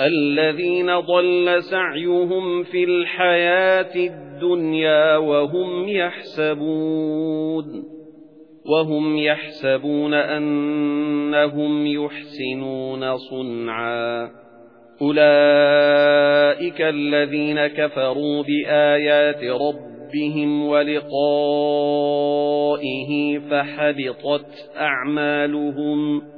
الَّذِينَ ضَلَّ سَعْيُهُمْ فِي الْحَيَاةِ الدُّنْيَا وَهُمْ يَحْسَبُونَ وَهُمْ يَحْسَبُونَ أَنَّهُمْ يُحْسِنُونَ صُنْعًا. أُولَئِكَ الَّذِينَ كَفَرُوا بِآيَاتِ رَبِّهِمْ وَلِقَائِهِ فَحَبِطَتْ أَعْمَالُهُمْ.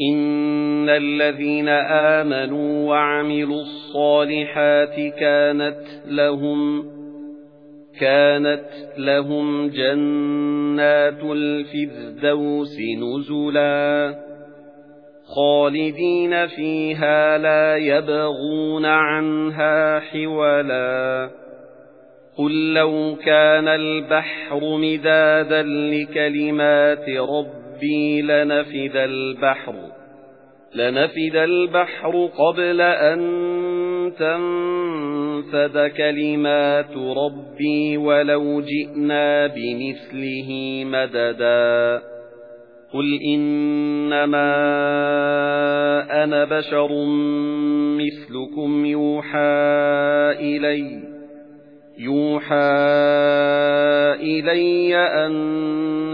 إِنَّ الَّذِينَ آمَنُوا وَعَمِلُوا الصَّالِحَاتِ كَانَتْ لَهُمْ كَانَتْ لَهُمْ جَنَّاتُ الْفِرْدَوْسِ نُزُلًا خَالِدِينَ فِيهَا لَا يَبْغُونَ عَنْهَا حِوَلًا قُل لَّوْ كَانَ الْبَحْرُ مِدَادًا لِّكَلِمَاتِ رَبِّي رَبِّي لَنَفِدَ الْبَحْرُ لَنَفِدَ الْبَحْرُ قَبْلَ أَن تَنفَدَ كَلِمَاتُ رَبِّي وَلَوْ جِئْنَا بِمِثْلِهِ مَدَدًا. قُلْ إِنَّمَا أَنَا بَشَرٌ مِثْلُكُمْ يُوحَى إِلَيَّ يُوحَى إِلَيَّ